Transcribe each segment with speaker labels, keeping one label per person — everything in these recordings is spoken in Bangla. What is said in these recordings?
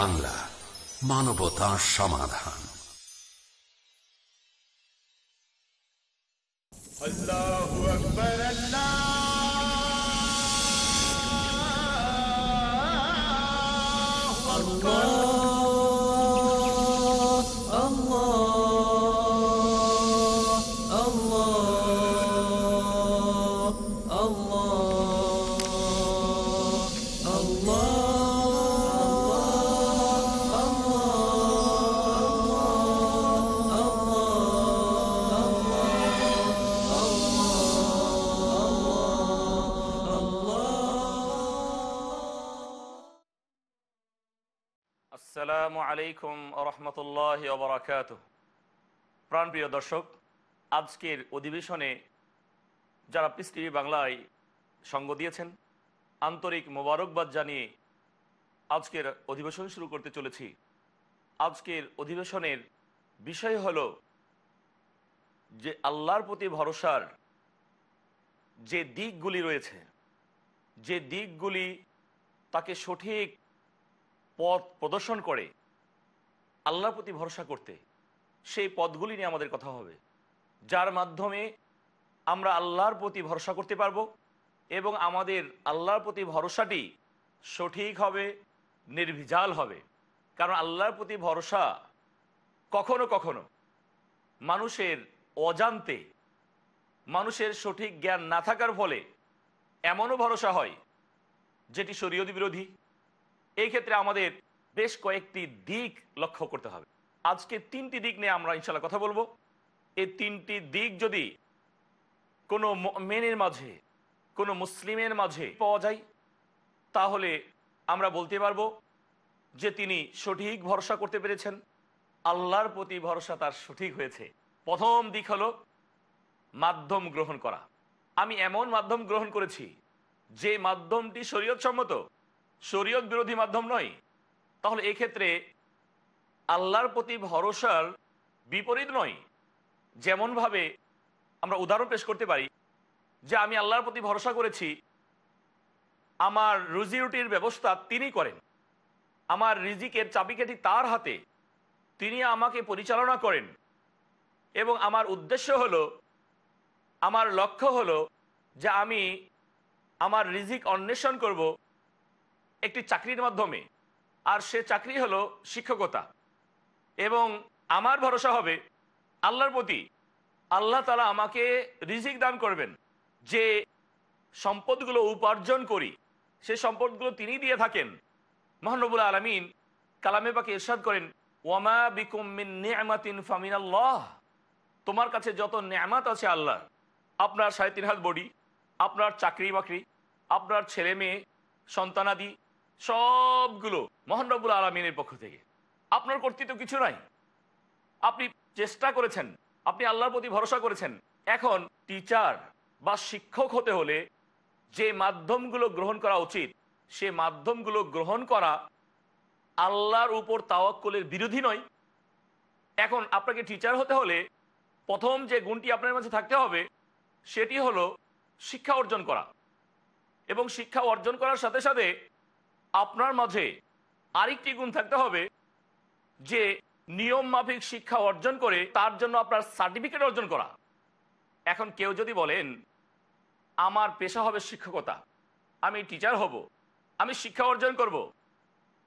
Speaker 1: বাংলা মানবতা সমাধান।
Speaker 2: Oh, আকবার। রহমতুল্লাহ ওবরাকাত প্রাণপ্রিয় দর্শক, আজকের অধিবেশনে যারা পিস টিভি বাংলায় সঙ্গ দিয়েছেন, আন্তরিক মোবারকবাদ জানিয়ে আজকের অধিবেশন শুরু করতে চলেছি। আজকের অধিবেশনের বিষয় হল যে আল্লাহর প্রতি ভরসার যে দিকগুলি রয়েছে, যে দিকগুলি তাকে সঠিক পথ প্রদর্শন করে আল্লাহর প্রতি ভরসা করতে সেই পদগুলি নিয়ে আমাদের কথা হবে, যার মাধ্যমে আমরা আল্লাহর প্রতি ভরসা করতে পারব এবং আমাদের আল্লাহর প্রতি ভরসাটি সঠিক হবে, নির্ভিজাল হবে। কারণ আল্লাহর প্রতি ভরসা কখনো কখনো মানুষের অজান্তে, মানুষের সঠিক জ্ঞান না থাকার ফলে এমনও ভরসা হয় যেটি শরীয়ত বিরোধী। এই ক্ষেত্রে আমাদের বেশ কয়েকটি দিক লক্ষ্য করতে হবে। আজকে তিনটি দিক নিয়ে আমরা ইনশাল্লাহ কথা বলব। এই তিনটি দিক যদি কোনো মেনের মাঝে, কোনো মুসলিমের মাঝে পাওয়া যায়, তাহলে আমরা বলতে পারব যে তিনি সঠিক ভরসা করতে পেরেছেন। আল্লাহর প্রতি ভরসা তার সঠিক হয়েছে। প্রথম দিক হলো মাধ্যম গ্রহণ করা। আমি এমন মাধ্যম গ্রহণ করেছি যে মাধ্যমটি শরীয়ত সম্মত শরীয়ত বিরোধী মাধ্যম নয়। তাহলে এক্ষেত্রে আল্লাহর প্রতি ভরসার বিপরীত নয়। যেমনভাবে আমরা উদাহরণ পেশ করতে পারি যে আমি আল্লাহর প্রতি ভরসা করেছি, আমার রুজি রুটির ব্যবস্থা তিনি করেন। আমার রিজিকের চাবিকাঠি তার হাতে তিনি আমাকে পরিচালনা করেন। এবং আমার উদ্দেশ্য হলো, আমার লক্ষ্য হলো যে আমি আমার রিজিক অন্বেষণ করব একটি চাকরির মাধ্যমে। আর সে চাকরি হলো শিক্ষকতা। এবং আমার ভরসা হবে আল্লাহর প্রতি। আল্লাহ তালা আমাকে রিজিক দান করবেন যে সম্পদগুলো উপার্জন করি। সে সম্পদগুলো তিনি দিয়ে থাকেন। মহানবুল আলমিন কালামে পাকে ইরশাদ করেন, ওয়ামা বিকুমিন ফামিন আল্লাহ তোমার কাছে যত নেয়ামাত আছে আল্লাহ, আপনার সাড়ে তিন হাত বডি, আপনার চাকরি বাকরি আপনার ছেলে মেয়ে সন্তানাদি সবগুলো মোহানরবুল আলমিনের পক্ষ থেকে। আপনার কর্তৃত্ব কিছু নাই। আপনি চেষ্টা করেছেন, আপনি আল্লাহর প্রতি ভরসা করেছেন। এখন টিচার বা শিক্ষক হতে হলে যে মাধ্যমগুলো গ্রহণ করা উচিত, সে মাধ্যমগুলো গ্রহণ করা আল্লাহর উপর তাওয়াক্কলের বিরোধী নয়। এখন আপনাকে টিচার হতে হলে প্রথম যে গুণটি আপনার মাঝে থাকতে হবে, সেটি হলো শিক্ষা অর্জন করা। এবং শিক্ষা অর্জন করার সাথে সাথে আপনার মাঝে আরেকটি গুণ থাকতে হবে যে নিয়ম মাফিক শিক্ষা অর্জন করে তার জন্য আপনার সার্টিফিকেট অর্জন করা। এখন কেউ যদি বলেন, আমার পেশা হবে শিক্ষকতা। আমি টিচার হব। আমি শিক্ষা অর্জন করব।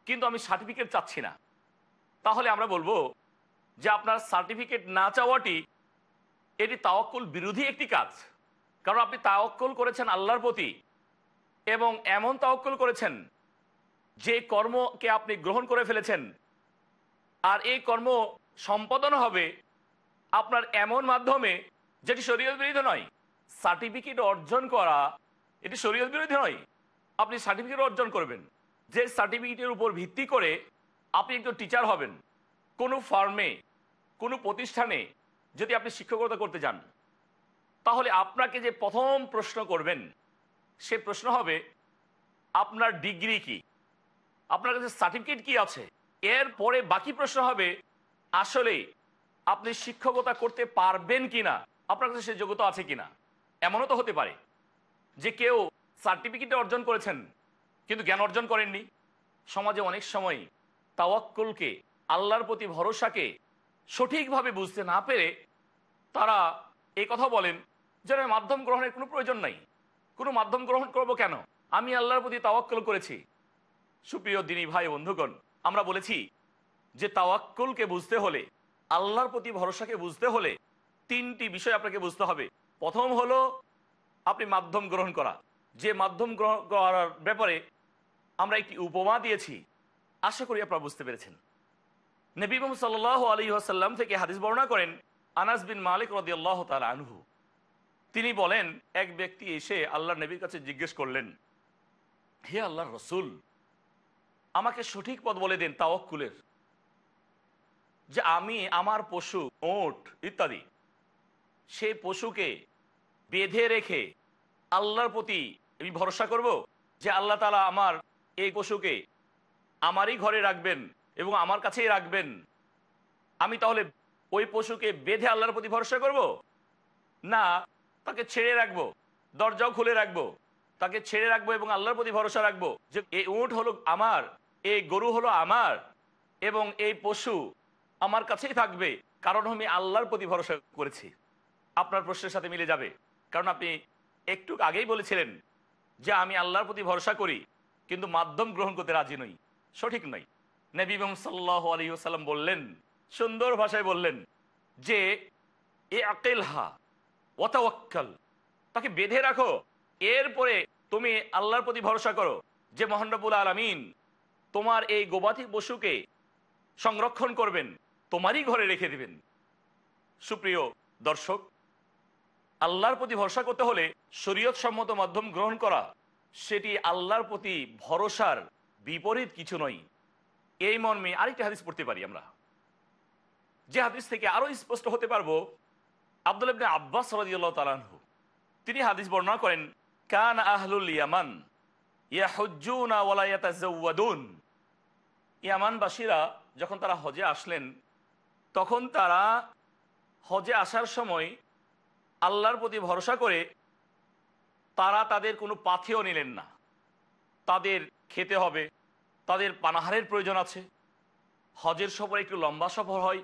Speaker 2: কিন্তু আমি সার্টিফিকেট চাচ্ছি না। তাহলে আমরা বলব যে আপনার সার্টিফিকেট না চাওয়াটি, এটি তাওয়াক্কুল বিরোধী একটি কাজ। কারণ আপনি তাওয়াক্কুল করেছেন আল্লাহর প্রতি এবং এমন তাওয়াক্কুল করেছেন যে কর্মকে আপনি গ্রহণ করে ফেলেছেন, আর এই কর্ম সম্পাদন হবে আপনার এমন মাধ্যমে যেটি শরীয়ত বিরোধী নয়। সার্টিফিকেট অর্জন করা, এটি শরীয়ত বিরোধী নয়। আপনি সার্টিফিকেট অর্জন করবেন। যে সার্টিফিকেটের উপর ভিত্তি করে আপনি একজন টিচার হবেন। কোনো ফার্মে, কোনো প্রতিষ্ঠানে যদি আপনি শিক্ষকতা করতে যান, তাহলে আপনাকে যে প্রথম প্রশ্ন করবেন, সে প্রশ্ন হবে, আপনার ডিগ্রি কি? আপনার কাছে সার্টিফিকেট কি আছে? এর পরে বাকি প্রশ্ন হবে আসলে আপনি শিক্ষকতা করতে পারবেন কিনা? আপনার কাছে সে যোগ্যতা আছে কিনা? এমনও তো হতে পারে যে কেউ সার্টিফিকেট অর্জন করেছেন, কিন্তু জ্ঞান অর্জন করেননি। সমাজে অনেক সময় তাওয়াক্কুলকে, আল্লাহর প্রতি ভরসাকে সঠিকভাবে বুঝতে না পেরে তারা এই কথা বলেন যে আমি মাধ্যম গ্রহণের কোনো প্রয়োজন নাই। কোনো মাধ্যম গ্রহণ করব কেন? আমি আল্লাহর প্রতি তাওয়াক্কুল করেছি। সুপ্রিয় দিনী ভাই বন্ধুগণ, আমরা বলেছি যে তাওয়াক্কুলকে বুঝতে হলে, আল্লাহর প্রতি ভরসাকে বুঝতে হলে তিনটি বিষয় আপনাকে বুঝতে হবে। প্রথম হলো আপনি মাধ্যম গ্রহণ করা। যে মাধ্যম গ্রহণ করার ব্যাপারে আমরা একটি উপমা দিয়েছি, আশা করি আপনারা বুঝতে পেরেছেন। নবী মোহাম্মদ সাল্লাহ আলী আসাল্লাম থেকে হাদিস বর্ণনা করেন আনাস বিন মালিক রদি আল্লাহ তালা আনহু। তিনি বলেন, এক ব্যক্তি এসে আল্লাহ নবীর কাছে জিজ্ঞেস করলেন, হে আল্লাহ রসুল আমাকে সঠিক পথ বলে দেন তাওয়াক্কুলের। যে আমি, আমার পশু, ওট ইত্যাদি, সেই পশুকে বেঁধে রেখে আল্লাহর প্রতি আমি ভরসা করব যে আল্লাহ তালা আমার এই পশুকে আমারই ঘরে রাখবেন এবং আমার কাছেই রাখবেন। আমি তাহলে ওই পশুকে বেঁধে আল্লাহর প্রতি ভরসা করব? না, তাকে ছেড়ে রাখব, দরজাও খুলে রাখব, তাকে ছেড়ে রাখব এবং আল্লাহর প্রতি ভরসা রাখব যে এই উঁট হলো আমার এই গরু হলো আমার এবং এই পশু আমার কাছেই থাকবে, কারণ আমি আল্লাহর প্রতি ভরসা করেছি। আপনার প্রশ্নের সাথে মিলে যাবে। কারণ আপনি একটু আগেই বলেছিলেন যে আমি আল্লাহর প্রতি ভরসা করি, কিন্তু মাধ্যম গ্রহণ করতে রাজি নই। সঠিক নয়। নবী সাল্লাহ আলী সাল্লাম বললেন, সুন্দর ভাষায় বললেন যে এ আকেল হা ওয়াতাওয়াক্কাল তাকে বেঁধে রাখো। এরপরে তুমি আল্লাহর প্রতি ভরসা করো যে মহানবুল আলমিন তোমার এই গোবাতি পশুকে সংরক্ষণ করবেন, তোমারই ঘরে রেখে দিবেন। সুপ্রিয় দর্শক, আল্লাহর প্রতি ভরসা করতে হলে শরীয়ত সম্মত মাধ্যম গ্রহণ করা, সেটি আল্লাহর প্রতি ভরসার বিপরীত কিছু নয়। এই মর্মে আরেকটি হাদিস পড়তে পারি আমরা। যে হাদিস থেকে আরও স্পষ্ট হতে পারব, আব্দুল ইবনে আব্বাস রাদিয়াল্লাহু তিনি হাদিস বর্ণনা করেন, কান আহলুল ইয়ামান ইয়াহুজ্জুনা ওয়ালা ইয়াতাজাওয়াদুন। ইয়ামানবাসীরা যখন তারা হজে আসলেন, তখন তারা হজে আসার সময় আল্লাহর প্রতি ভরসা করে তারা তাদের কোনো পাথেও নিলেন না। তাদের খেতে হবে, তাদের পানাহারের প্রয়োজন আছে। হজের সফর একটু লম্বা সফর হয়,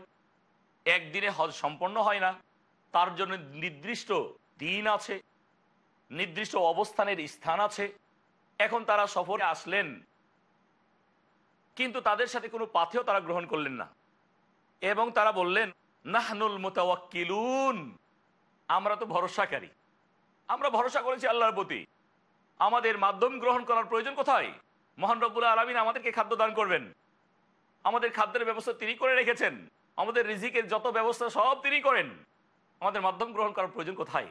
Speaker 2: একদিনে হজ সম্পন্ন হয় না, তার জন্য নির্দিষ্ট দিন আছে, নির্দিষ্ট অবস্থানের স্থান আছে। এখন তারা সফরে আসলেন কিন্তু তাদের সাথে কোনো পাথেও তারা গ্রহণ করলেন না। এবং তারা বললেন, নাহনুল মোতাওয়াক্কিলুন, আমরা তো ভরসাকারী। আমরা ভরসা করেছি আল্লাহর প্রতি। আমাদের মাধ্যম গ্রহণ করার প্রয়োজন কোথায়? মহান রব্বুল্লাহ আলমিন আমাদেরকে খাদ্য দান করবেন। আমাদের খাদ্যের ব্যবস্থা তিনি করে রেখেছেন। আমাদের রিজিকের যত ব্যবস্থা সব তিনি করেন। আমাদের মাধ্যম গ্রহণ করার প্রয়োজন কোথায়?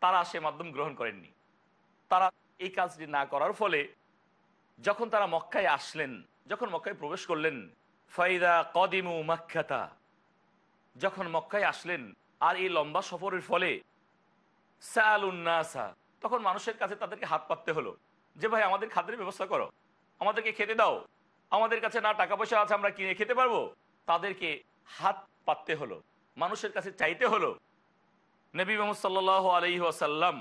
Speaker 2: তারা সে মাধ্যম গ্রহণ করেননি। তারা এই কাজটি না করার ফলে যখন তারা মক্কায় আসলেন যখন মক্কায় প্রবেশ করলেন, ফাইদা কদিমু মাক্ষাতা যখন মক্কায় আসলেন, আর এই লম্বা সফরের ফলে সালুন্নাসা তখন মানুষের কাছে তাদেরকে হাত পাততে হলো, যে ভাই আমাদের খাদ্যের ব্যবস্থা করো, আমাদেরকে খেতে দাও, আমাদের কাছে না টাকা পয়সা আছে, আমরা কিনে খেতে পারব, তাদেরকে হাত পাততে হলো, মানুষের কাছে চাইতে হলো। নবী মোহাম্মদ সাল্লাহ আলহি আসাল্লাম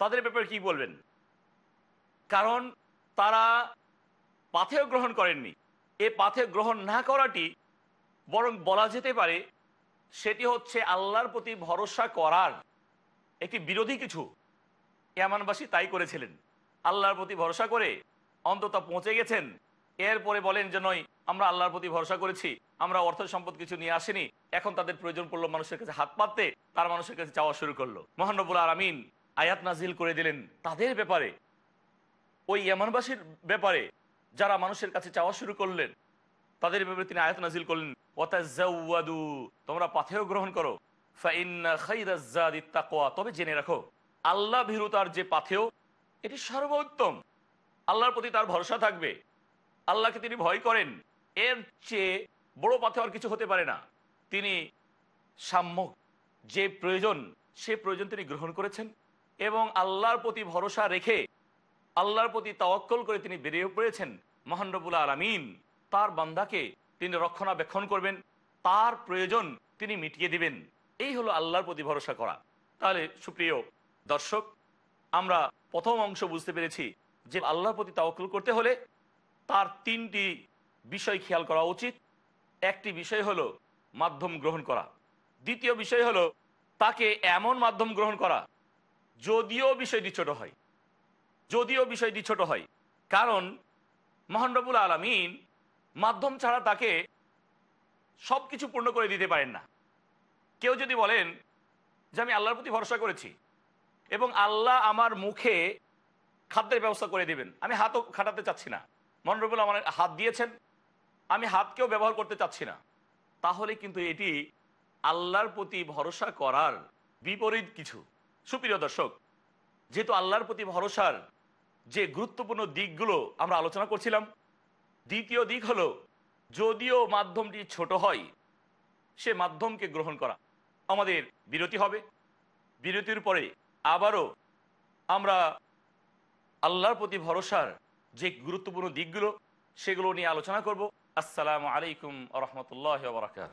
Speaker 2: তাদের ব্যাপারে কি বলবেন? কারণ তারা পাথেও গ্রহণ করেননি। এ পাথে গ্রহণ না করাটি বরং বলা যেতে পারে সেটি হচ্ছে আল্লাহর প্রতি ভরসা করার একটি বিরোধী কিছু। ইয়ামানবাসী তাই করেছিলেন। আল্লাহর প্রতি ভরসা করে অন্তত পৌঁছে গেছেন। এরপরে বলেন যে নয় আমরা আল্লাহর প্রতি ভরসা করেছি। আমরা অর্থ সম্পদ কিছু নিয়ে আসিনি। এখন তাদের প্রয়োজন পড়ল মানুষের কাছে হাত পাততে। তার মানুষের কাছে চাওয়া শুরু করল। মহানবুল আর আমিন আয়াত নাজিল করে দিলেন। তাদের ব্যাপারে, ওই ইয়ামানবাসীর ব্যাপারে যারা মানুষের কাছে চাওয়া শুরু করলেন, তাদের ব্যাপারে তিনি আয়াত নাজিল করলেন তোমরা পাথেও গ্রহণ করো। তবে জেনে রাখো, আল্লাহ ভীরুতার যে পাথেও এটি সর্বোত্তম। আল্লাহর প্রতি তার ভরসা থাকবে। আল্লাহকে তিনি ভয় করেন। এর চেয়ে বড় পাথে আর কিছু হতে পারে না। তিনি সাম্য, যে প্রয়োজন, সে প্রয়োজন তিনি গ্রহণ করেছেন এবং আল্লাহর প্রতি ভরসা রেখে আল্লাহর প্রতি তাওয়াক্কল করে তিনি বেরিয়ে পড়েছেন মহানরবুল্লা আলমিন। তার বান্দাকে তিনি রক্ষণাবেক্ষণ করবেন, তার প্রয়োজন তিনি মিটিয়ে দিবেন। এই হলো আল্লাহর প্রতি ভরসা করা। তাহলে সুপ্রিয় দর্শক, আমরা প্রথম অংশ বুঝতে পেরেছি যে আল্লাহর প্রতি তাওয়াক্কল করতে হলে তার তিনটি বিষয় খেয়াল করা উচিত। একটি বিষয় হলো মাধ্যম গ্রহণ করা। দ্বিতীয় বিষয় হলো তাকে এমন মাধ্যম গ্রহণ করা যদিও বিষয়টি ছোট হয়। যদিও বিষয়টি ছোট হয়। কারণ মহানরবুল আলমিন মাধ্যম ছাড়া তাকে সব কিছু পূর্ণ করে দিতে পারেন না। কেউ যদি বলেন যে আমি আল্লাহর প্রতি ভরসা করেছি এবং আল্লাহ আমার মুখে খাদ্যের ব্যবস্থা করে দিবেন, আমি হাতও খাটাতে চাচ্ছি না। মহানরবুল আমার হাত দিয়েছেন, আমি হাতকেও ব্যবহার করতে চাচ্ছি না। তাহলে কিন্তু এটি আল্লাহর প্রতি ভরসা করার বিপরীত কিছু। সুপ্রিয় দর্শক, যেহেতু আল্লাহর প্রতি ভরসার যে গুরুত্বপূর্ণ দিকগুলো আমরা আলোচনা করছিলাম, দ্বিতীয় দিক হলো, যদিও মাধ্যমটি ছোট হয়, সে মাধ্যমকে গ্রহণ করা আমাদের বিরতি হবে। বিরতির পরে আবারও আমরা আল্লাহর প্রতি ভরসার যে গুরুত্বপূর্ণ দিকগুলো, সেগুলো নিয়ে আলোচনা করব। আসসালামু আলাইকুম রহমতুল্লাহ বরাকাত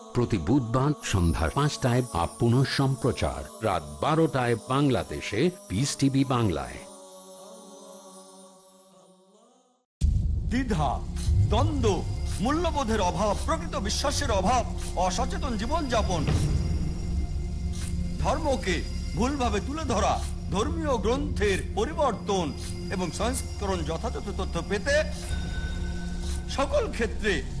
Speaker 1: প্রতি বুধবার সন্ধ্যা পাঁচটায় বা পুনঃ সম্প্রচার। রাত বারোটায় বাংলাদেশে পিস টিভি বাংলায়।
Speaker 3: দ্বিধা, দ্বন্দ্ব, মূল্যবোধের অভাব, প্রকৃত বিশ্বাসের অভাব, অসচেতন জীবনযাপন। ধর্মকে ভুলভাবে তুলে ধরা, ধর্মীয় গ্রন্থের পরিবর্তন এবং সংস্করণ যথাযথ তথ্য পেতে সকল ক্ষেত্রে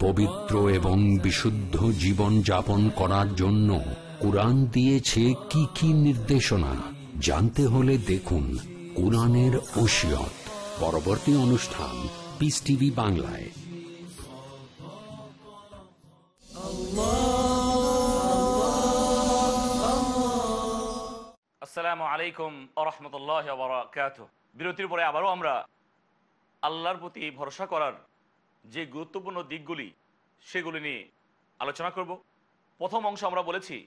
Speaker 1: পবিত্র এবং বিশুদ্ধ জীবন যাপন করার জন্য কোরআন দিয়েছে কি কি নির্দেশনা? জানতে হলে দেখুন কোরআনের ওসিয়ত। পরবর্তী অনুষ্ঠান পিস টিভি বাংলায়।
Speaker 2: আসসালামু আলাইকুম বরাকাত বিরতির পরে আবারও আমরা আল্লাহর প্রতি ভরসা করার যে গুরুত্বপূর্ণ দিকগুলি, সেগুলি নিয়ে আলোচনা করব। প্রথম অংশ আমরা বলেছি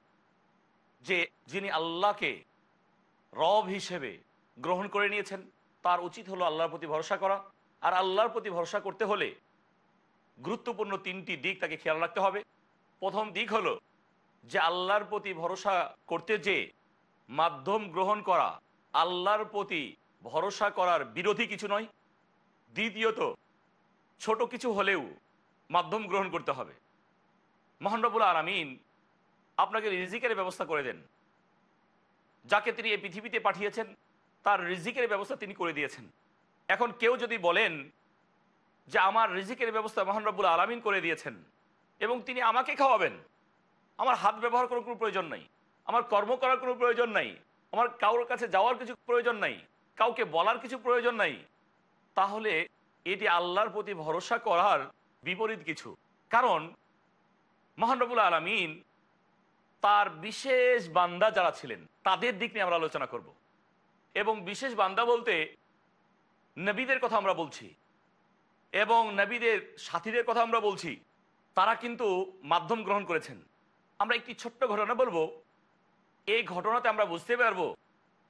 Speaker 2: যে, যিনি আল্লাহকে রব হিসেবে গ্রহণ করে নিয়েছেন, তার উচিত হলো আল্লাহর প্রতি ভরসা করা। আর আল্লাহর প্রতি ভরসা করতে হলে গুরুত্বপূর্ণ তিনটি দিক তাকে খেয়াল রাখতে হবে। প্রথম দিক হলো যে, আল্লাহর প্রতি ভরসা করতে যে মাধ্যম গ্রহণ করা, আল্লাহর প্রতি ভরসা করার বিরোধী কিছু নয়। দ্বিতীয়ত, ছোট কিছু হলেও মাধ্যম গ্রহণ করতে হবে। মহানরবুল আলমিন আপনাকে রিজিকের ব্যবস্থা করে দেন। যাকে তিনি এই পৃথিবীতে পাঠিয়েছেন, তার রিজিকের ব্যবস্থা তিনি করে দিয়েছেন। এখন কেউ যদি বলেন যে আমার রিজিকের ব্যবস্থা মহানরবুল আলমিন করে দিয়েছেন এবং তিনি আমাকে খাওয়াবেন, আমার হাত ব্যবহার করার কোনো প্রয়োজন নাই, আমার কর্ম করার কোনো প্রয়োজন নাই, আমার কারোর কাছে যাওয়ার কিছু প্রয়োজন নাই, কাউকে বলার কিছু প্রয়োজন নাই তাহলে এটি আল্লাহর প্রতি ভরসা করার বিপরীত কিছু। কারণ মহানবুল আলমিন তার বিশেষ বান্দা যারা ছিলেন, তাদের দিক নিয়ে আমরা আলোচনা করব। এবং বিশেষ বান্দা বলতে নবীদের কথা আমরা বলছি এবং নবীদের সাথীদের কথা আমরা বলছি, তারা কিন্তু মাধ্যম গ্রহণ করেছেন। আমরা একটি ছোট্ট ঘটনা বলব। এই ঘটনাতে আমরা বুঝতে পারব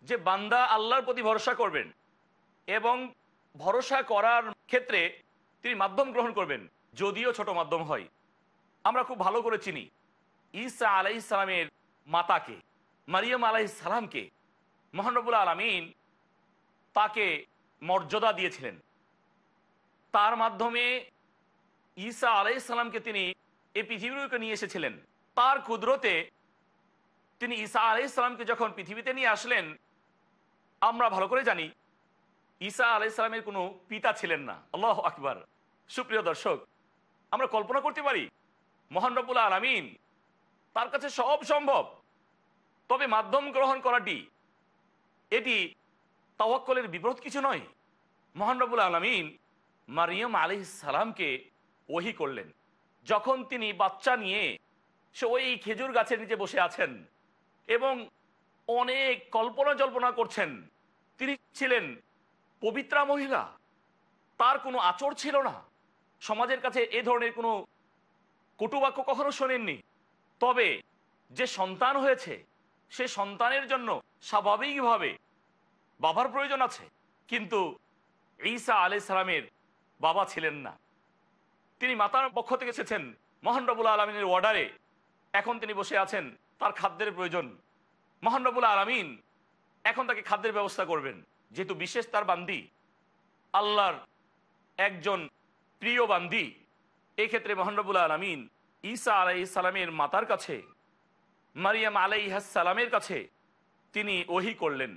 Speaker 2: যে বান্দা আল্লাহর প্রতি ভরসা করবেন এবং ভরসা করার ক্ষেত্রে তিনি মাধ্যম গ্রহণ করবেন, যদিও ছোট মাধ্যম হয়। আমরা খুব ভালো করে চিনি ঈসা আলাই সালামের মাতাকে, মারিয়াম আলাই সালামকে। মহানবুল আলমিন তাকে মর্যাদা দিয়েছিলেন। তার মাধ্যমে ঈসা আলাই সালামকে তিনি এই পৃথিবীকে নিয়ে এসেছিলেন। তার কুদরতে তিনি ঈসা আলাই সালামকে যখন পৃথিবীতে নিয়ে আসলেন, আমরা ভালো করে জানি ঈসা আলাই সালামের কোনো পিতা ছিলেন না। আল্লাহ আকবার। সুপ্রিয় দর্শক, আমরা কল্পনা করতে পারি মোহানরবুল আলমিন তার কাছে সব সম্ভব, তবে মাধ্যম গ্রহণ করাটি, এটি তাওয়াক্কলের বিপরীত কিছু নয়। মোহানরবুল আলমিন মারিয়ম আলি সালামকে ওহি করলেন। যখন তিনি বাচ্চা নিয়ে সে ওই খেজুর গাছের নিচে বসে আছেন এবং অনেক কল্পনা জল্পনা করছেন, তিনি ছিলেন পবিত্রা মহিলা, তার কোনো আচর ছিল না। সমাজের কাছে এ ধরনের কোনো কটুবাক্য কখনো শোনেননি। তবে যে সন্তান হয়েছে, সে সন্তানের জন্য স্বাভাবিকভাবে বাবার প্রয়োজন আছে। কিন্তু ঈসা আলি সালামের বাবা ছিলেন না। তিনি মাতার পক্ষ থেকে এসেছেন মহানরবুল আলমিনের অর্ডারে এখন তিনি বসে আছেন, তার খাদ্যের প্রয়োজন। মহানরবুল আলমিন এখন তাকে খাদ্যের ব্যবস্থা করবেন। যেহেতু বিশেষ তার বান্দি, আল্লাহর একজন প্রিয় বান্দি এই ক্ষেত্রে মহানরবুল আলমিন ঈসা আলাই সালামের মাতার কাছে, মারিয়াম আলাইহাসালামের কাছে তিনি ওহি করলেন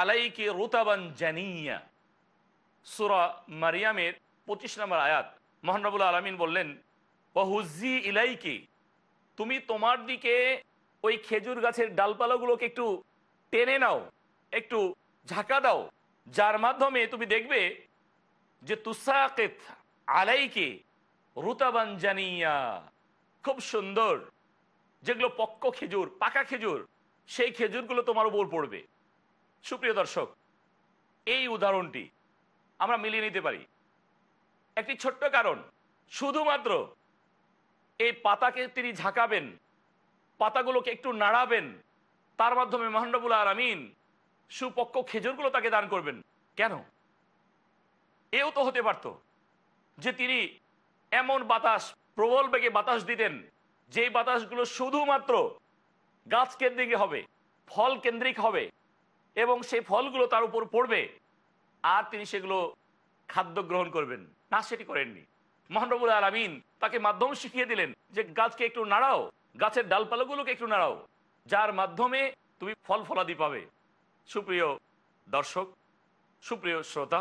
Speaker 2: আলাইকি মারিয়ামের 25 নম্বর আয়াত মহানরবুল আলামিন বললেন ওয়াহুজি ইলাইকি, তুমি তোমার দিকে ওই খেজুর গাছের ডালপালাগুলোকে একটু টেনে নাও, একটু ঝাঁকা দাও। যার মাধ্যমে তুমি দেখবে যে তুসাকেত আলাইকে রুতাবান জানিয়া, খুব সুন্দর যেগুলো পক্ক খেজুর, পাকা খেজুর, সেই খেজুরগুলো তোমার উপর পড়বে। সুপ্রিয় দর্শক, এই উদাহরণটি আমরা মিলিয়ে নিতে পারি। একটি ছোট্ট কারণ, শুধুমাত্র এই পাতাকে তিনি ঝাঁকাবেন পাতাগুলোকে একটু নাড়াবেন। তার মাধ্যমে মহানবুল আলমিন সুপক্ষ খেজুরগুলো তাকে দান করবেন। কেন? এও তো হতে পারত যে তিনি এমন বাতাস, প্রবল বেগে বাতাস দিতেন, যেই বাতাসগুলো শুধুমাত্র গাছ কেন্দ্রিক হবে ফল কেন্দ্রিক হবে, এবং সেই ফলগুলো তার উপর পড়বে, আর তিনি সেগুলো খাদ্য গ্রহণ করবেন। না, সেটি করেননি। মহানবুল আলমিন তাকে মাধ্যম শিখিয়ে দিলেন যে গাছকে একটু নাড়াও গাছের ডালপালাগুলোকে একটু নাড়াও, যার মাধ্যমে তুমি ফল ফলাদি পাবে। সুপ্রিয় দর্শক, সুপ্রিয় শ্রোতা,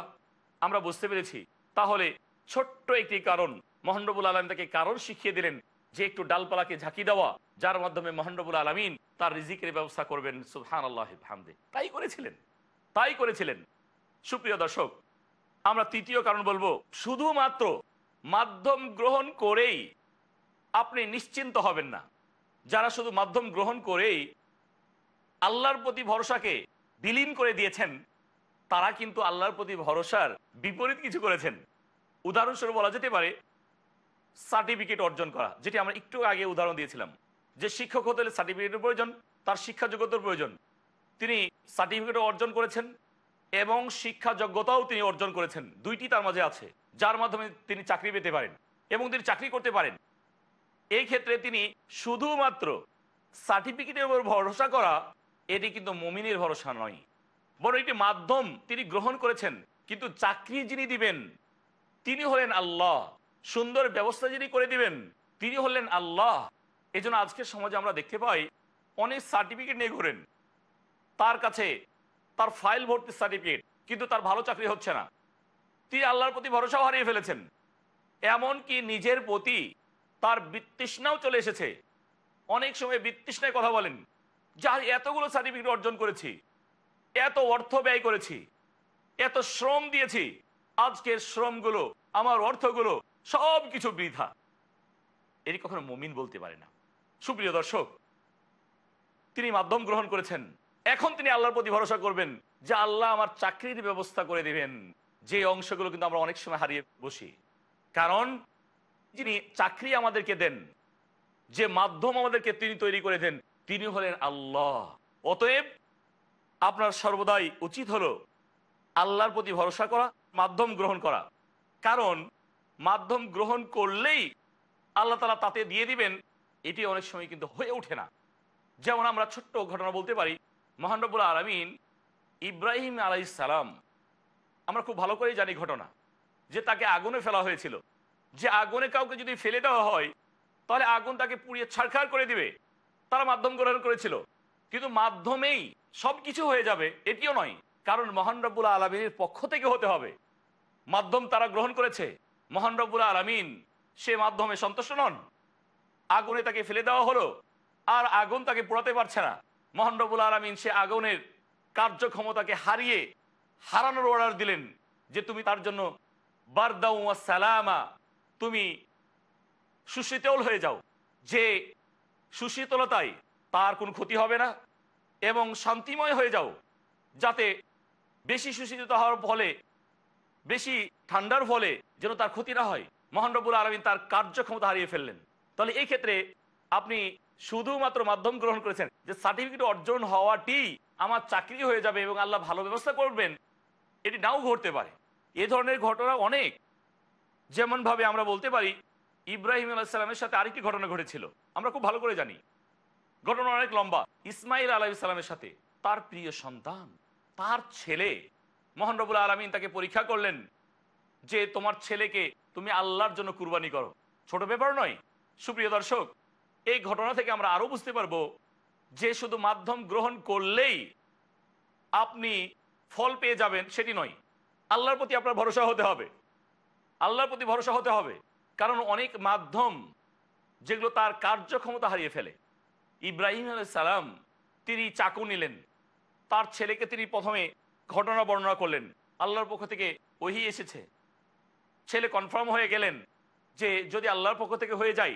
Speaker 2: আমরা বুঝতে পেরেছি। তাহলে ছোট্ট একটি কারণ মহানবুল আলম তাকে কারণ শিখিয়ে দিলেন যে একটু ডালপালাকে ঝাঁকি দেওয়া, যার মাধ্যমে মহানবুল আলমিন তার রিজিকের ব্যবস্থা করবেন। সুহান আল্লাহ হামদে। তাই করেছিলেন। তাই করেছিলেন। সুপ্রিয় দর্শক, আমরা তৃতীয় কারণ বলব, শুধুমাত্র মাধ্যম গ্রহণ করেই আপনি নিশ্চিন্ত হবেন না। যারা শুধু মাধ্যম গ্রহণ করেই আল্লাহর প্রতি ভরসাকে বিলীন করে দিয়েছেন, তারা কিন্তু আল্লাহর প্রতি ভরসার বিপরীত কিছু করেছেন। উদাহরণস্বরূপ বলা যেতে পারে, সার্টিফিকেট অর্জন করা, যেটি আমরা একটু আগে উদাহরণ দিয়েছিলাম, যে শিক্ষক হতে হলে সার্টিফিকেটের প্রয়োজন, তার শিক্ষা যোগ্যতার প্রয়োজন। তিনি সার্টিফিকেটও অর্জন করেছেন এবং শিক্ষা যোগ্যতাও তিনি অর্জন করেছেন। দুইটি তার মাঝে আছে, যার মাধ্যমে তিনি চাকরি পেতে পারেন এবং তিনি চাকরি করতে পারেন। এই ক্ষেত্রে তিনি শুধুমাত্র সার্টিফিকেটের উপর ভরসা করা, এটি কিন্তু মমিনের ভরসা নয়। বড় একটি মাধ্যম তিনি গ্রহণ করেছেন, কিন্তু চাকরি যিনি দিবেন, তিনি হলেন আল্লাহ। সুন্দর ব্যবস্থা যিনি করে দিবেন, তিনি হলেন আল্লাহ। এই জন্য আজকের সমাজে আমরা দেখতে পাই, অনেক সার্টিফিকেট নিয়ে ঘোরেন। তার কাছে তার ফাইল ভর্তির সার্টিফিকেট, কিন্তু তার ভালো চাকরি হচ্ছে না। তিনি আল্লাহর প্রতি ভরসাও হারিয়ে ফেলেছেন। এমন কি নিজের প্রতি তার বিতৃষ্ণাও চলে এসেছে। অনেক সময় বিতৃষ্ণায় কথা বলেন, যার এতগুলো সার্টিফিকেট অর্জন করেছি, এত অর্থ ব্যয় করেছি, এত শ্রম দিয়েছি, আজকের শ্রমগুলো, আমার অর্থগুলো সব কিছু বৃথা। এটি কখনো মমিন বলতে পারে না। সুপ্রিয় দর্শক, তিনি মাধ্যম গ্রহণ করেছেন। এখন তিনি আল্লাহর প্রতি ভরসা করবেন যে আল্লাহ আমার চাকরির ব্যবস্থা করে দিবেন। যে অংশগুলো কিন্তু আমরা অনেক সময় হারিয়ে বসি। কারণ যিনি চাকরি আমাদেরকে দেন, যে মাধ্যম আমাদেরকে তিনি তৈরি করে দেন, তিনি হলেন আল্লাহ। অতএব আপনার সর্বদাই উচিত হলো আল্লাহর প্রতি ভরসা করা, মাধ্যম গ্রহণ করা। কারণ মাধ্যম গ্রহণ করলেই আল্লাহ তালা তাতে দিয়ে দিবেন, এটি অনেক সময় কিন্তু হয়ে ওঠে না। যেমন আমরা ছোট্ট ঘটনা বলতে পারি মহানবুল আলমিন ইব্রাহিম আলাই সালাম, আমরা খুব ভালো করেই জানি ঘটনা, যে তাকে আগুনে ফেলা হয়েছিল। যে আগুনে কাউকে যদি ফেলে দেওয়া হয়, তাহলে আগুন তাকে পুড়িয়ে ছাড়খাড় করে দিবে। তারা মাধ্যম গ্রহণ করেছিল। কিন্তু মাধ্যমেই সব কিছু হয়ে যাবে, এটিও নয়। কারণ মহান রব্বুল আলমিনের পক্ষ থেকে হতে হবে। মাধ্যম তারা গ্রহণ করেছে। মহান রব্বুল আলমিন সে মাধ্যমে সন্তুষ্ট নন। আগুনে তাকে ফেলে দেওয়া হলো, আর আগুন তাকে পোড়াতে পারছে না। মহান রব্বুল আলমিন সে আগুনের কার্যক্ষমতাকে হারিয়ে হারানোর অর্ডার দিলেন যে তুমি তার জন্য বারদাউ সালামা তুমি সুশীতল হয়ে যাও। যে সুশীতলতায় তার কোনো ক্ষতি হবে না এবং শান্তিময় হয়ে যাও, যাতে বেশি সুশীতল হওয়ার ফলে, বেশি ঠান্ডার ফলে যেন তার ক্ষতি না হয়। মহান রব্বুল আলমিন তার কার্যক্ষমতা হারিয়ে ফেললেন। তাহলে এই ক্ষেত্রে আপনি শুধুমাত্র মাধ্যম গ্রহণ করেছেন যে সার্টিফিকেট অর্জন হওয়াটি আমার চাকরি হয়ে যাবে এবং আল্লাহ ভালো ব্যবস্থা করবেন, এটি নাও ঘটতে পারে। এ ধরনের ঘটনা অনেক। যেমন ভাবে আমরা বলতে পারি, ইব্রাহিম আলাইসালামের সাথে আরেকটি ঘটনা ঘটেছিল। আমরা খুব ভালো করে জানি। ঘটনা অনেক লম্বা। ইসমাইল আলাইসালামের সাথে তার প্রিয় সন্তান, তার ছেলে, মোহন রবুল আলমিন তাকে পরীক্ষা করলেন যে তোমার ছেলেকে তুমি আল্লাহর জন্য কুরবানি করো। ছোট ব্যাপার নয়। সুপ্রিয় দর্শক, এই ঘটনা থেকে আমরা আরও বুঝতে পারব যে শুধু মাধ্যম গ্রহণ করলেই আপনি ফল পেয়ে যাবেন, সেটি নয়। আল্লাহর প্রতি আপনার ভরসা হতে হবে। আল্লাহর প্রতি ভরসা হতে হবে। কারণ অনেক মাধ্যম যেগুলো তার কার্যক্ষমতা হারিয়ে ফেলে। ইব্রাহিম সালাম তিনি চাকু নিলেন। তার ছেলেকে তিনি প্রথমে ঘটনা বর্ণনা করলেন। আল্লাহর পক্ষ থেকে ওহি এসেছে। ছেলে কনফার্ম হয়ে গেলেন যে যদি আল্লাহর পক্ষ থেকে হয়ে যায়,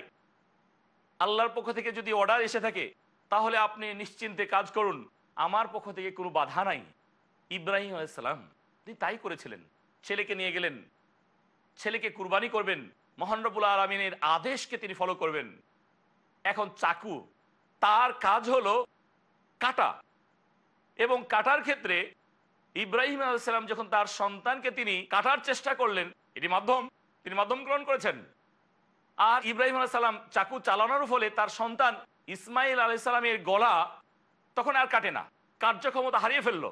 Speaker 2: আল্লাহর পক্ষ থেকে যদি অর্ডার এসে থাকে, তাহলে আপনি নিশ্চিন্তে কাজ করুন। আমার পক্ষ থেকে কোনো বাধা নাই। ইব্রাহিম আলাইসালাম তিনি তাই করেছিলেন। ছেলেকে নিয়ে গেলেন। ছেলেকে কুরবানি করবেন মহানরবুল আলমিনের আদেশকে তিনি ফলো করবেন। এখন চাকু, তার কাজ হলো কাটা। এবং কাটার ক্ষেত্রে ইব্রাহিম আলাইসাল্লাম যখন তার সন্তানকে তিনি কাটার চেষ্টা করলেন, এটি মাধ্যম, তিনি মাধ্যম গ্রহণ করেছেন। আর ইব্রাহিম আলাইসাল্লাম চাকু চালানোর ফলে তার সন্তান ইসমাইল আলাইসাল্লামের গলা তখন আর কাটে না, কার্যক্ষমতা হারিয়ে ফেলল।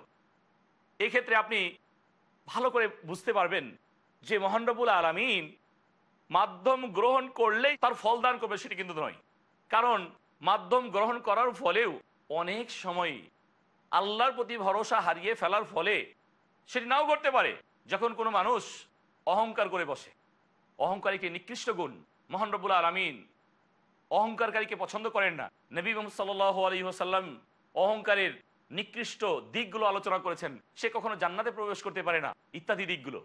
Speaker 2: এক্ষেত্রে আপনি ভালো করে বুঝতে পারবেন যে মহানরবুল আলমিন মাধ্যম গ্রহণ করলেই তার ফল দান করবে, সেটি কিন্তু নয়। কারণ মাধ্যম গ্রহণ করার ফলেও অনেক সময় আল্লাহর প্রতি ভরসা হারিয়ে ফেলার ফলে সেটি নাও করতে পারে। যখন কোনো মানুষ অহংকার করে বসে অহংকার একটি নিকৃষ্ট গুণ মহানরবুল আলমিন অহংকারকারীকে পছন্দ করেন না। নবী সাল্লাহ আলী সাল্লাম অহংকারের নিকৃষ্ট দিকগুলো আলোচনা করেছেন। সে কখনো জান্নাতে প্রবেশ করতে পারে না, ইত্যাদি দিকগুলো।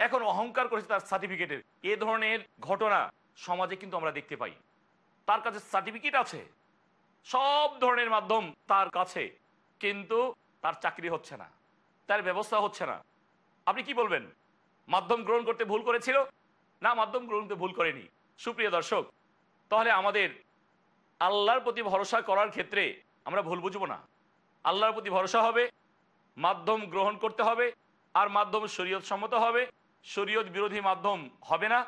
Speaker 2: এখন অহংকার করেছে তার সার্টিফিকেটের এ ধরনের ঘটনা সমাজে কিন্তু আমরা দেখতে পাই। তার কাছে সার্টিফিকেট আছে। সব ধরনের মাধ্যম তার কাছে, কিন্তু তার চাকরি হচ্ছে না। তার ব্যবস্থা হচ্ছে না। আপনি কি বলবেন? মাধ্যম গ্রহণ করতে ভুল করেছিল? না, মাধ্যম গ্রহণ করতে ভুল করেনি। সুপ্রিয় দর্শক, তাহলে আমাদের আল্লাহর প্রতি ভরসা করার ক্ষেত্রে আমরা ভুল বুঝব না। আল্লাহর প্রতি ভরসা হবে, মাধ্যম গ্রহণ করতে হবে, আর মাধ্যম শরীয়ত সম্মত হবে। শরীয়ত বিরোধী মাধ্যম হবে না।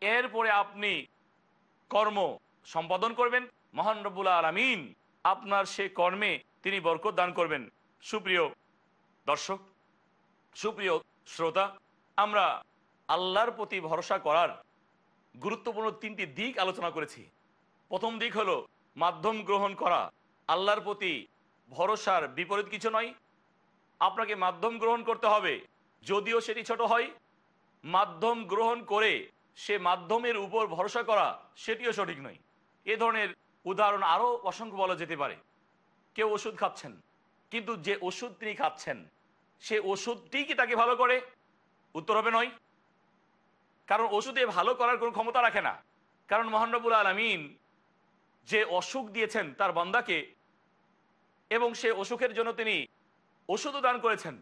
Speaker 2: এরপরে আপনি কর্ম সম্পাদন করবেন। মহান রব্বুল্লা আলমিন আপনার সে কর্মে তিনি বরকত দান করবেন। সুপ্রিয় দর্শক, সুপ্রিয় শ্রোতা, আমরা আল্লাহর প্রতি ভরসা করার গুরুত্বপূর্ণ তিনটি দিক আলোচনা করেছি। প্রথম দিক হলো মাধ্যম গ্রহণ করা। আল্লাহর প্রতি ভরসার বিপরীত কিছু নয়। আপনাকে মাধ্যম গ্রহণ করতে হবে। যদিও সেটি ছোট হয় মাধ্যম গ্রহণ করে সে মাধ্যমের উপর ভরসা করা সেটিও সঠিক নয়। এ ধরনের উদাহরণ আরও অসংখ্য বলা যেতে পারে। কেউ ওষুধ খাচ্ছেন, কিন্তু যে ওষুধ তিনি খাচ্ছেন, সে ওষুধটি কি তাকে ভালো করে? উত্তর হবে নয়। কারণ ওষুধে ভালো করার কোনো ক্ষমতা রাখে না। কারণ মহানবুল আলমিন যে অসুখ দিয়েছেন তার বান্দাকে, এবং সে অসুখের জন্য তিনি ওষুধও দান করেছেন।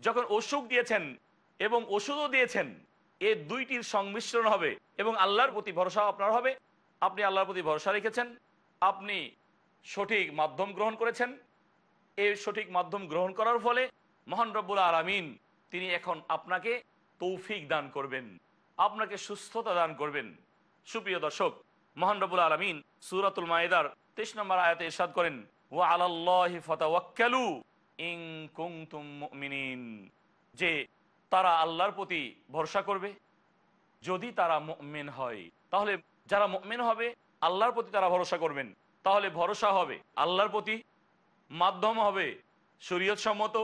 Speaker 2: যখন অসুখ দিয়েছেন এবং ওষুধও দিয়েছেন। এ দুইটির সংমিশ্রণ হবে এবং আল্লাহর প্রতি ভরসা আপনার হবে। আপনি আল্লাহর প্রতি ভরসা রেখেছেন। আপনি সঠিক মাধ্যম গ্রহণ করেছেন। এই সঠিক মাধ্যম গ্রহণ করার ফলে মহান রব্বুল আলমিন তিনি এখন আপনাকে তৌফিক দান করবেন, আপনাকে সুস্থতা দান করবেন। সুপ্রিয় দর্শক, মহান রব্বুল আলমিন সুরাতুল মায়েদার তেইশ নম্বর আয়াতে ইরশাদ করেন ও আলাল্লাহি ফতাওয়াক্কালু কুনতুম মুমিনিন। যে তারা আল্লাহর প্রতি ভরসা করবে? যদি তারা মুমিন হয়, তাহলে যারা মুমিন হবে, আল্লাহর প্রতি তারা ভরসা করবেন। তাহলে ভরসা হবে, আল্লাহর প্রতি মাধ্যম হবে, শরীয়ত সম্মত।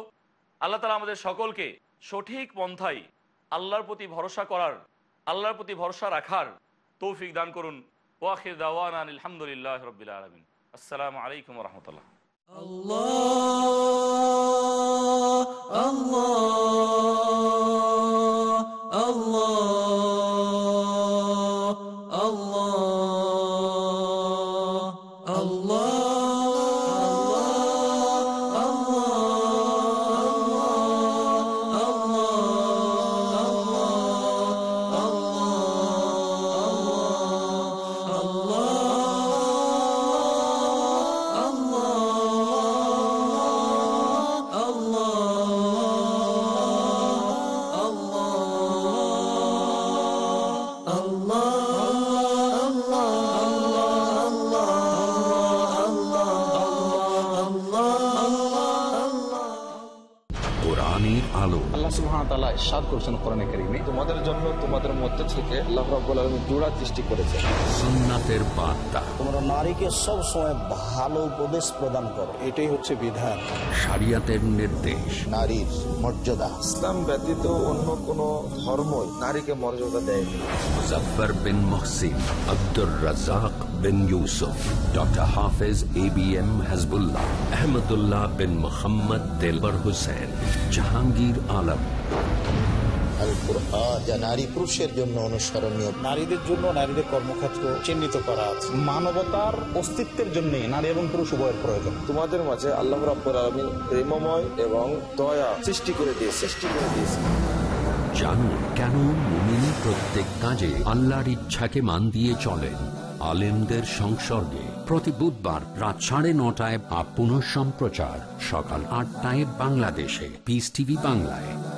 Speaker 2: আল্লাহ তালা আমাদের সকলকে সঠিক পন্থায় আল্লাহর প্রতি ভরসা করার, আল্লাহর প্রতি ভরসা রাখার তৌফিক দান করুন। ওয়াখির দাওয়ান আলহামদুলিল্লাহ রবিল আলমিন। আসসালামু আলাইকুম রহমতুল্লাহ।
Speaker 4: সাদ করছেন কোরআনে কারিমে।
Speaker 5: তোমাদের জন্য তোমাদের মধ্যে থেকে আল্লাহ রাব্বুল আলামিন জোড়া সৃষ্টি করেছে
Speaker 1: সুন্নাতের বার্তা।
Speaker 6: নারীকে সব সময় ভালো উপদেশ প্রদান করো। এটাই হচ্ছে বিধান।
Speaker 1: শরিয়াতের নির্দেশ।
Speaker 6: নারীর মর্যাদা।
Speaker 5: ইসলাম ব্যতীত অন্য কোন ধর্মই নারীকে মর্যাদা দেয়নি।
Speaker 1: Mujaffar Bin Mohsin Abdur Razzak Bin Yusuf doctor Hafez A B M Hizbullah Ahmadullah Bin Mohammad Delwar Hossain Jahangir Alam.
Speaker 6: আল কোরআন যা নারী পুরুষের জন্য অনুসরণীয়। নারীদের জন্য নারীদের কর্মক্ষেত্র চিহ্নিত করা আছে। মানবতার অস্তিত্বের জন্য নারী এবং পুরুষ উভয়ের প্রয়োজন।
Speaker 5: তোমাদের মাঝে আল্লাহ রাব্বুল আলামিন প্রেমময় এবং দয়া সৃষ্টি করে দিয়ে সৃষ্টি করে দিয়েছে।
Speaker 1: জানুন কেন মুমিন প্রত্যেক কাজে আল্লাহর ইচ্ছাকে মান দিয়ে চলেন? আলেমদের সংসর্গে। প্রতি বুধবার রাত সাড়ে নটায় বা পুনঃ সম্প্রচার সকাল আটটায় বাংলাদেশে। পিস টিভি বাংলায়।